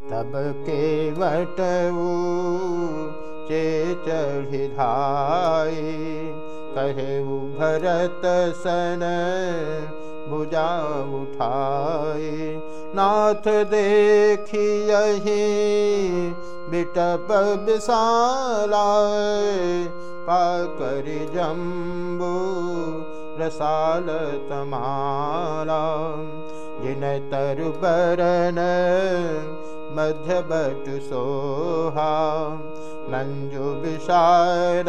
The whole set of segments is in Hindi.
तब के वटऊ चे चढ़ी धाई कहे भरत सन भुजा विशाला पाकर जम्बू रसाल तमाला जिन तरु बरन मध्य बट सोहा मंजु विशाल,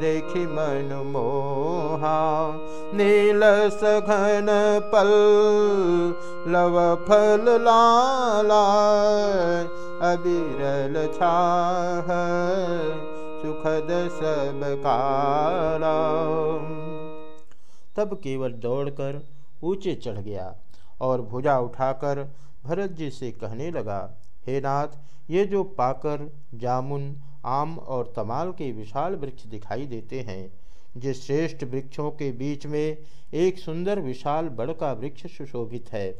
देखि मन मोहा, नील सघन पल, लव फल लाला अबिरल छाह, सुखद सब काला। तब केवल दौड़कर ऊँचे चढ़ गया। और भुजा उठाकर भरत जी से कहने लगा, हे नाथ, ये जो पाकर, जामुन, आम और तमाल के विशाल वृक्ष दिखाई देते हैं, जिस श्रेष्ठ वृक्षों के बीच में एक सुंदर विशाल बड़ का वृक्ष सुशोभित है,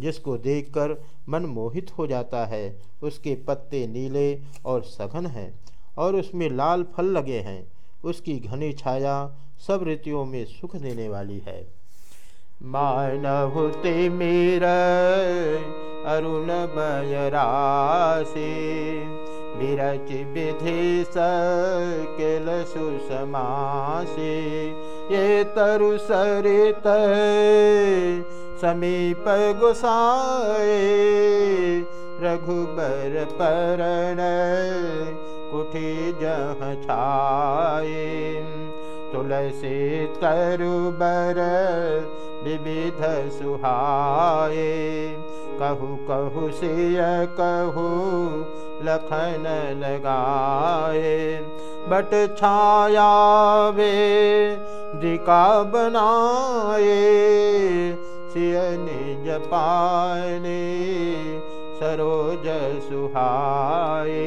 जिसको देखकर मन मोहित हो जाता है, उसके पत्ते नीले और सघन हैं और उसमें लाल फल लगे हैं, उसकी घनी छाया सब ऋतुओं में सुख देने वाली है। मानवते मेरा अरुण बयरासी विरच विधि सकेल सुसमासी। ये तरु सरित समीप गुसाए रघुबर परण कुठी जह छाए तुलसी तरुबर विविध सुहाए कहु कहु सिय, कहु लखन लगाए बट छाया वे दिका बनाए सिय निज पाने सरोज सुहाए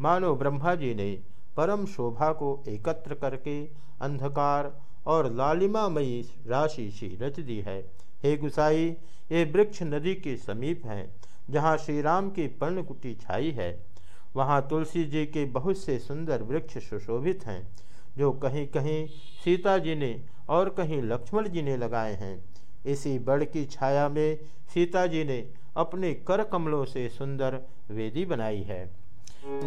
मानो ब्रह्मा जी ने परम शोभा को एकत्र करके अंधकार और लालिमामयी राशि सी रच दी है। हे गुसाई, ये वृक्ष नदी के समीप हैं, जहाँ श्री राम की पर्णकुटी छाई है। वहाँ तुलसी जी के बहुत से सुंदर वृक्ष सुशोभित हैं, जो कहीं कहीं सीता जी ने और कहीं लक्ष्मण जी ने लगाए हैं। इसी बड़ की छाया में सीता जी ने अपने कर कमलों से सुंदर वेदी बनाई है।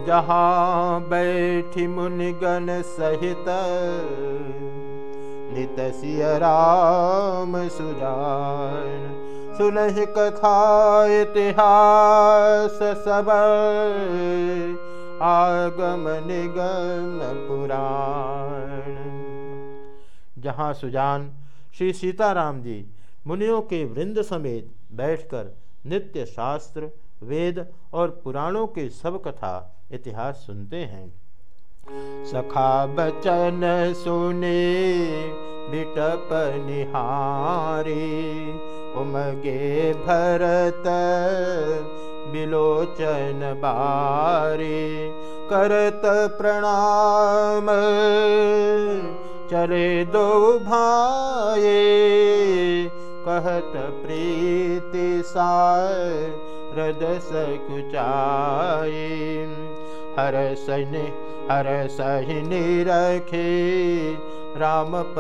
जहाँ बैठी मुनिगण सहित नित राम सुजान। सुनहि कथा इतिहास सब आगम निगम पुराण। जहाँ सुजान श्री सीताराम जी मुनियों के वृंद समेत बैठकर नित्य शास्त्र, वेद और पुराणों के सब कथा इतिहास सुनते हैं सखा बचन सुने बिटप निहारी। उमगे भरत बिलोचन बारी। करत प्रणाम चले दो भाए कहत प्रीति सा हृद सकुचाए हर सनि हर रखे। रामपदयङ्का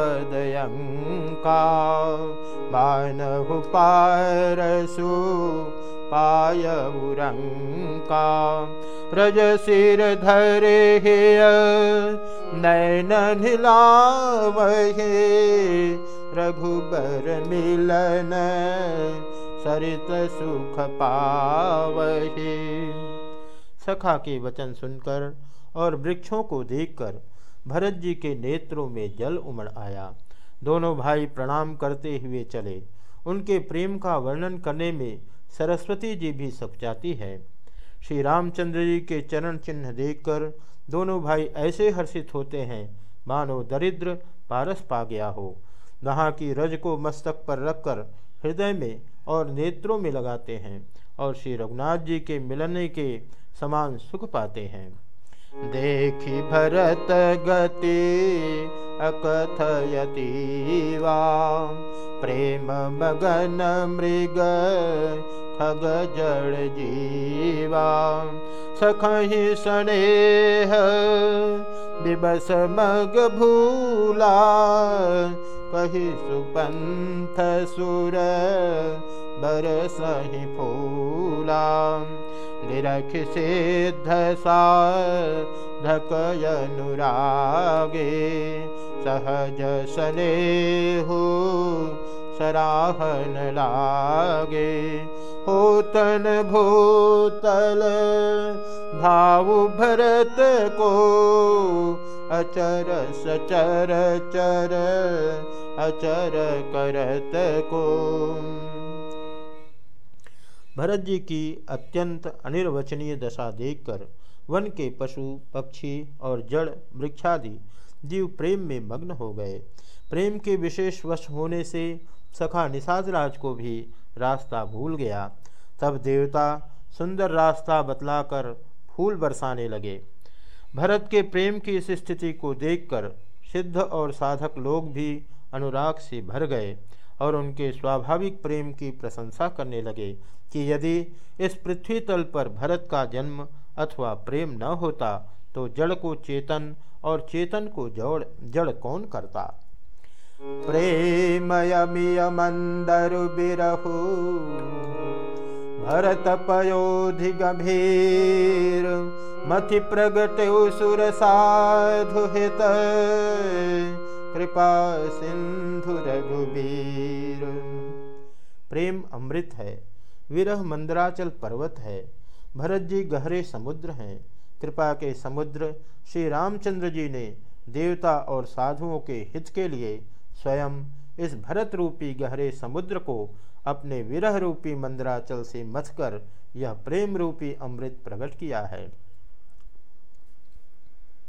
मानहु पारसु पाय उरङ्का उका रजसिर धर ह्य नयन नावहे रघुबर मिलन सरित सुख पावहे। सखा के वचन सुनकर और वृक्षों को देखकर भरत जी के नेत्रों में जल उमड़ आया। दोनों भाई प्रणाम करते हुए चले। उनके प्रेम का वर्णन करने में सरस्वती जी भी सपचाती है। श्री रामचंद्र जी के चरण चिन्ह देखकर दोनों भाई ऐसे हर्षित होते हैं, मानो दरिद्र पारस पा गया हो। वहाँ की रज को मस्तक पर रखकर हृदय में और नेत्रों में लगाते हैं और श्री रघुनाथ जी के मिलने के समान सुख पाते हैं। देखी भरत गति अकथयती वा। प्रेम मगन मृग ठग जड़ जीवा। सखहि स्नेह दिवस मग भूला। कही सुपंथ सुर बरसहि फूला। निरख सिद्ध सा धकयनुरागे सहज सने हो सराहन लागे होतन भूतल भाव भरत को अचर सचर चर अचर करत को भरत जी की अत्यंत अनिर्वचनीय दशा देखकर वन के पशु, पक्षी और जड़ वृक्षादि जीव प्रेम में मग्न हो गए। प्रेम के विशेष वश होने से सखा निषादराज को भी रास्ता भूल गया। तब देवता सुंदर रास्ता बतलाकर फूल बरसाने लगे। भरत के प्रेम की इस स्थिति को देखकर सिद्ध और साधक लोग भी अनुराग से भर गए। और उनके स्वाभाविक प्रेम की प्रशंसा करने लगे कि यदि इस पृथ्वी तल पर भरत का जन्म अथवा प्रेम न होता तो जड़ को चेतन और चेतन को जड़ जड़ कौन करता? प्रेमयमिय मंदर बिरहु भरत पयोधि गंभीर सुर साधु हित कृपा सिंधु रघुबीर। प्रेम अमृत है, विरह मंदराचल पर्वत है, भरत जी गहरे समुद्र हैं। कृपा के समुद्र श्री रामचंद्र जी ने देवता और साधुओं के हित के लिए स्वयं इस भरत रूपी गहरे समुद्र को अपने विरह रूपी मंदराचल से मथकर यह प्रेम रूपी अमृत प्रकट किया है।